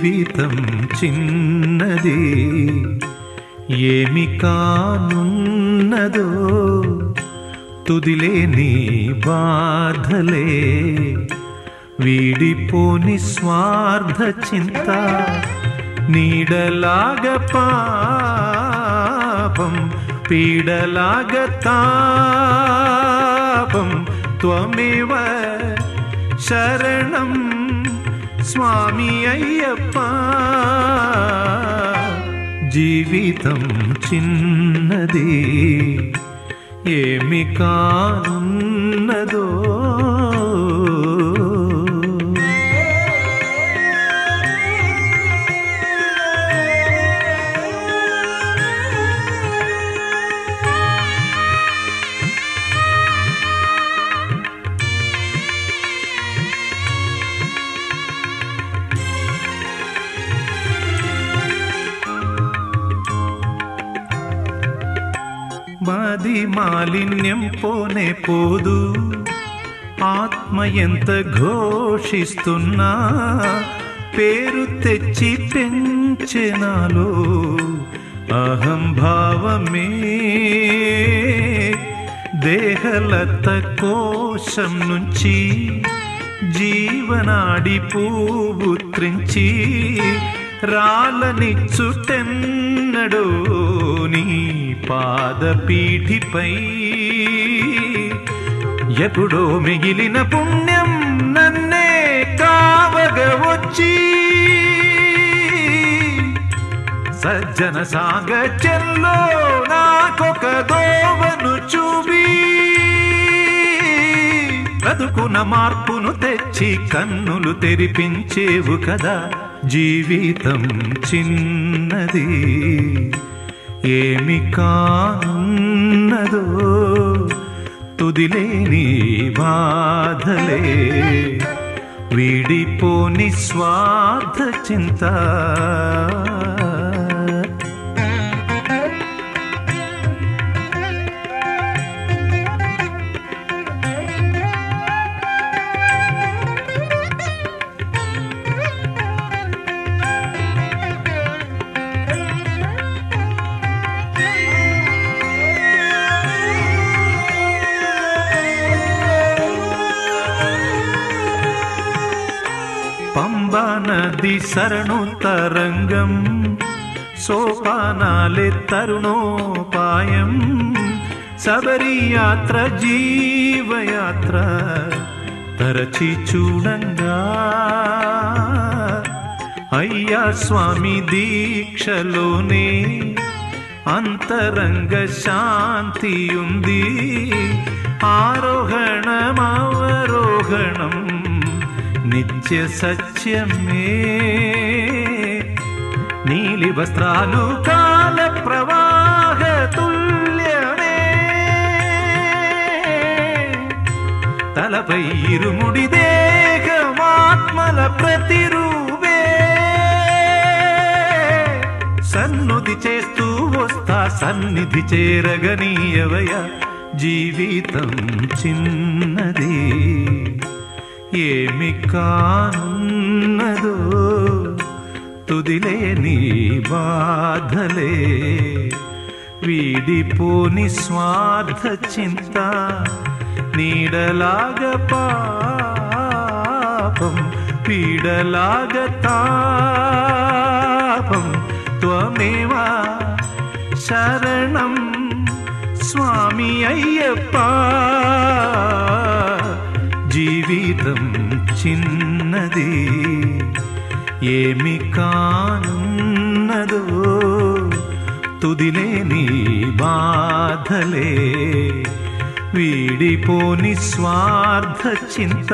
జీవితం చిన్నది. ఏమి కానున్నదో తుదిలే నీ బాధలే. వీడిపోని స్వార్థ చింత నీడలాగ పాపం పీడలాగ తాపం. త్వమేవ శరణం స్వామి అయ్యప్ప. జీవితం చిన్నది ఏమి కానున్నదో మాది మాలిన్యం పోనే పోదు. ఆత్మ ఎంత ఘోషిస్తున్నా పేరు తెచ్చి పెంచెనాలో. అహంభావమే దేహలత కోశం నుంచి జీవనాడి పూవుత్రించి రాలనిచ్చుటెన్నడో నీ పాదపీఠిపై. ఎప్పుడో మిగిలిన పుణ్యం నన్నే కావగ వచ్చి. సజ్జన సాంగత్యంలో నాకొక దోవను చూపి. బ్రతుకున మార్పును తెచ్చి కన్నులు తెరిపించేవు కదా. జీవితం చిన్నది ఏమి కాన్నదో తుదిలేని బాధలే. వీడిపోని స్వార్థ చింత పంబా నది శరణు తరంగం సోపానాలే తరుణోపాయం శబరి యాత్ర జీవయాత్ర తరచి చూడంగా అయ్యా స్వామి దీక్షలోనే అంతరంగ శాంతి ఉంది ఆరోహణమవరోహణం నిత్య సత్యమే. నీలి వస్త్రాలు కాల ప్రవాహ తుల్యమే. తలపై ఇరుముడి దేహమాత్మల ప్రతిరూపే. సన్నుది చేస్తూ వస్తా సన్నిధి చేరగనీయవయ జీవితం చిన్నది. ఏమి కానున్నదో తుదిలేని బాధలే వీడిపోని స్వార్థ చింత నీడలాగ పాపం పీడలాగ తాపం త్వమేవా శరణం స్వామి అయ్యప్ప జీవితం చిన్నది. ఏమి కానున్నదో తుదిలేని బాధలే. వీడిపోని స్వార్థ చింత.